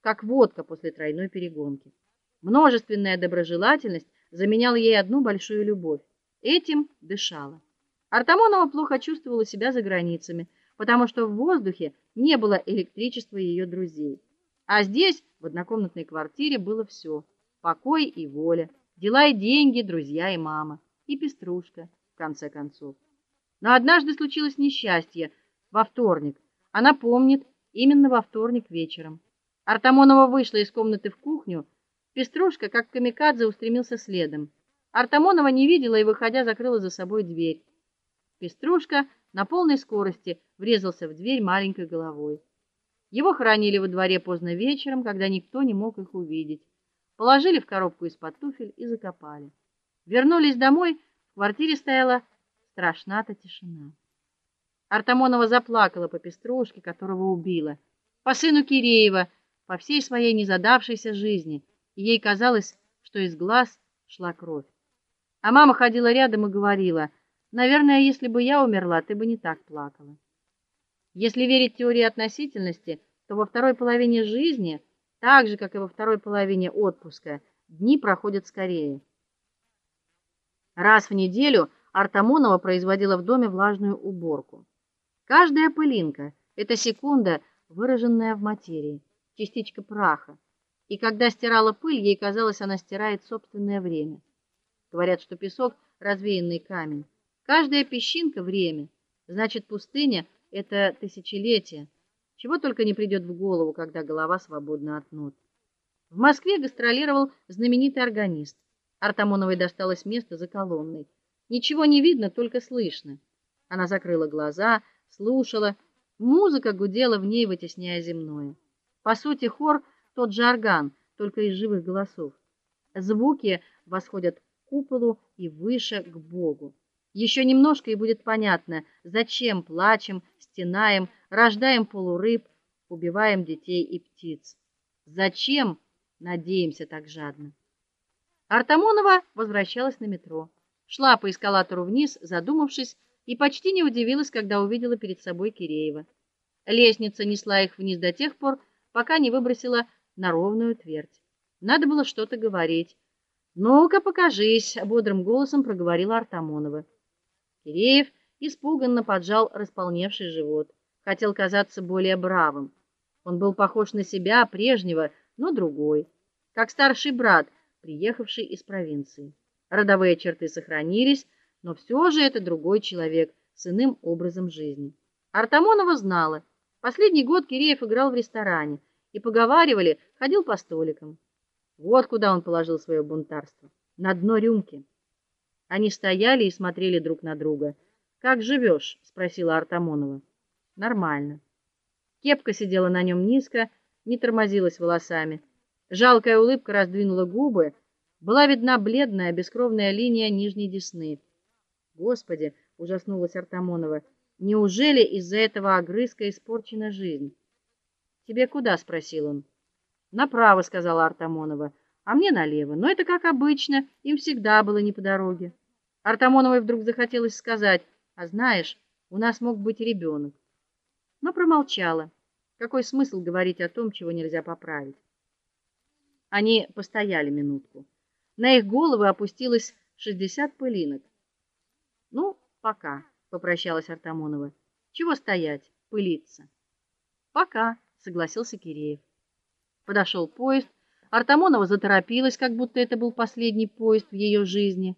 как водка после тройной перегонки. Множественная доброжелательность заменяла ей одну большую любовь. Этим дышала. Артамонова плохо чувствовала себя за границами, потому что в воздухе не было электричества ее друзей. А здесь, в однокомнатной квартире, было все: покой и воля, дела и деньги, друзья и мама, и пеструшка, в конце концов. Но однажды случилось несчастье во вторник. Она помнит, именно во вторник вечером. Артамонова вышла из комнаты в кухню, Пеструшка, как камикадзе, устремился следом. Артамонова не видела и, выходя, закрыла за собой дверь. Пеструшка на полной скорости врезался в дверь маленькой головой. Его хоронили во дворе поздно вечером, когда никто не мог их увидеть. Положили в коробку из-под туфель и закопали. Вернулись домой, в квартире стояла страшная тишина. Артамонова заплакала по Пеструшке, которого убила, по сыну Киреева, по всей своей незадавшейся жизни и ей казалось, что из глаз шла кровь. А мама ходила рядом и говорила: "Наверное, если бы я умерла, ты бы не так плакала". Если верить теории относительности, то во второй половине жизни, так же как и во второй половине отпуска, дни проходят скорее. Раз в неделю Артамонова производила в доме влажную уборку. Каждая пылинка это секунда, выраженная в материи, частичка праха и когда стирала пыль, ей казалось, она стирает собственное время. Говорят, что песок развеянный камень. Каждая песчинка время. Значит, пустыня это тысячелетие. Чего только не придет в голову, когда голова свободна от нот. В Москве гастролировал знаменитый органист. Артамоновой досталось место за колонной. Ничего не видно, только слышно. Она закрыла глаза, слушала. Музыка гудела в ней, вытесняя земное. По сути, хор тот же орган, только из живых голосов. Звуки восходят к куполу и выше к Богу. Еще немножко и будет понятно, зачем плачем, стенаем, рождаем полурыб, убиваем детей и птиц. Зачем надеемся так жадно? Артамонова возвращалась на метро. Шла по эскалатору вниз, задумавшись, и почти не удивилась, когда увидела перед собой Киреева. Лестница несла их вниз до тех пор, пока не выбросила на ровную твердь. Надо было что-то говорить. "Ну-ка, покажись", бодрым голосом проговорила Артамонова. Киреев испуганно поджал располневший живот, хотел казаться более бравым. Он был похож на себя прежнего, но другой, как старший брат, приехавший из провинции. Родовые черты сохранились, но все же это другой человек с иным образом жизни. Артамонова знала. Последний год Киреев играл в ресторане и поговаривали, ходил по столикам. Вот куда он положил свое бунтарство на дно рюмки. Они стояли и смотрели друг на друга. "Как живешь?" спросила Артамонова. "Нормально". Кепка сидела на нем низко, не тормозилась волосами. Жалкая улыбка раздвинула губы, была видна бледная бескровная линия нижней десны. Господи, ужаснулась Артамонова. Неужели из-за этого огрызка испорчена жизнь? Тебе куда, спросил он. Направо, сказала Артамонова. А мне налево. Но это как обычно, им всегда было не по дороге. Артамоновой вдруг захотелось сказать: "А знаешь, у нас мог быть ребенок. Но промолчала. Какой смысл говорить о том, чего нельзя поправить? Они постояли минутку. На их головы опустилось шестьдесят пылинок. Ну, пока, попрощалась Артамонова. Чего стоять, пылиться? Пока согласился Киреев. Подошел поезд. Артамонова заторопилась, как будто это был последний поезд в ее жизни.